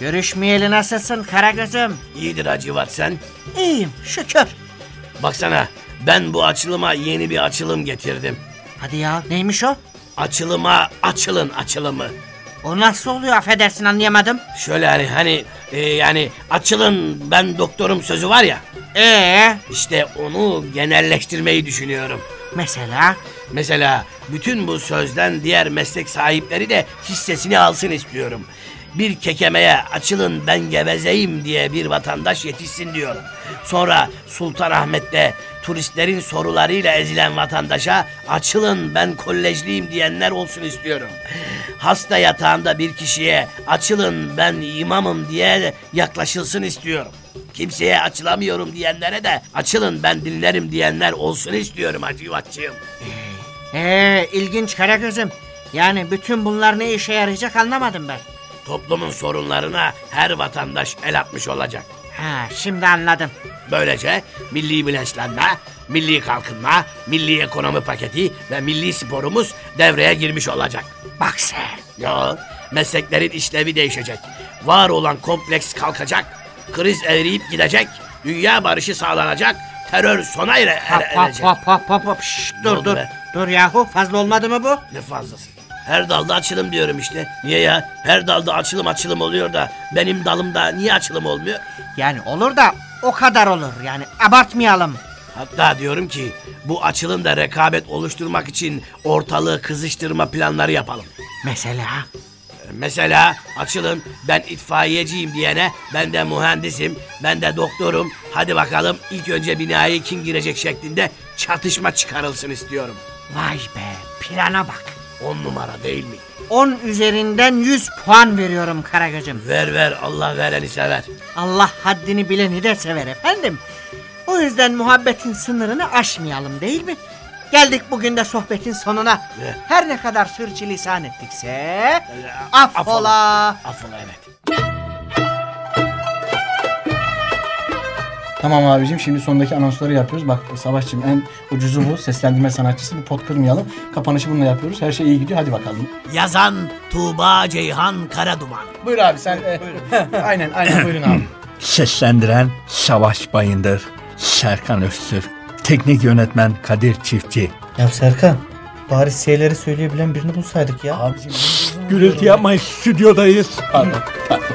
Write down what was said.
Görüşmeyeli nasılsın Karagöz'üm? İyidir Hacı var sen. İyiyim şükür. Baksana ben bu açılıma yeni bir açılım getirdim. Hadi ya neymiş o? Açılıma açılın açılımı. O nasıl oluyor affedersin anlayamadım. Şöyle hani hani e, yani açılın ben doktorum sözü var ya. Ee İşte onu genelleştirmeyi düşünüyorum. mesela Mesela bütün bu sözden diğer meslek sahipleri de hissesini alsın istiyorum. Bir kekemeye açılın ben gevezeyim diye bir vatandaş yetişsin diyorum. Sonra Sultanahmet'te turistlerin sorularıyla ezilen vatandaşa açılın ben kolejliyim diyenler olsun istiyorum. Hasta yatağında bir kişiye açılın ben imamım diye yaklaşılsın istiyorum. Kimseye açılamıyorum diyenlere de açılın ben dinlerim diyenler olsun istiyorum Hacı Yuvatçığım. ee ilginç Karagöz'üm. Yani bütün bunlar ne işe yarayacak anlamadım ben. Toplumun sorunlarına her vatandaş el atmış olacak. Ha şimdi anladım. Böylece milli bilinçlenme, milli kalkınma, milli ekonomi paketi ve milli sporumuz devreye girmiş olacak. Bak sen. Ya mesleklerin işlevi değişecek. Var olan kompleks kalkacak, kriz eriyip gidecek, dünya barışı sağlanacak, terör sona ere, Hop ere- hop erecek. hop hop hop hop. Şşt, Ne dur oldu dur. be? Dur yahu fazla olmadı mı bu? Ne fazlası? Her dalda açılım diyorum işte. Niye ya? Her dalda açılım açılım oluyor da benim dalımda niye açılım olmuyor? Yani olur da o kadar olur. Yani abartmayalım. Hatta diyorum ki bu açılımda rekabet oluşturmak için ortalığı kızıştırma planları yapalım. Mesela Mesela açılın ben itfaiyeciyim diyene ben de mühendisim, ben de doktorum. Hadi bakalım ilk önce binaya kim girecek şeklinde çatışma çıkarılsın istiyorum. vay be plana bak. On numara değil mi? 10 üzerinden 100 puan veriyorum Karagöz'üm. Ver ver Allah vereni sever. Allah haddini bileni de sever efendim. O yüzden muhabbetin sınırını aşmayalım değil mi? Geldik bugün de sohbetin sonuna. Ne? Her ne kadar sürçülisan ettikse affola. Affola evet. Tamam abicim şimdi sondaki anonsları yapıyoruz. Bak Savaşçım en ucuzu bu. Seslendirme sanatçısı. Bir pot kırmayalım. Kapanışı bununla yapıyoruz. Her şey iyi gidiyor. Hadi bakalım. Yazan Tuğba Ceyhan Karaduman. Buyur abi sen. e, aynen aynen buyurun abi. Seslendiren Savaş Bayındır, Serkan Öztürk, Teknik Yönetmen Kadir Çiftçi. Ya Serkan bari şeyleri söyleyebilen birini bulsaydık ya. Abicim Gürültü yapmayın, stüdyodayız. pardon pardon.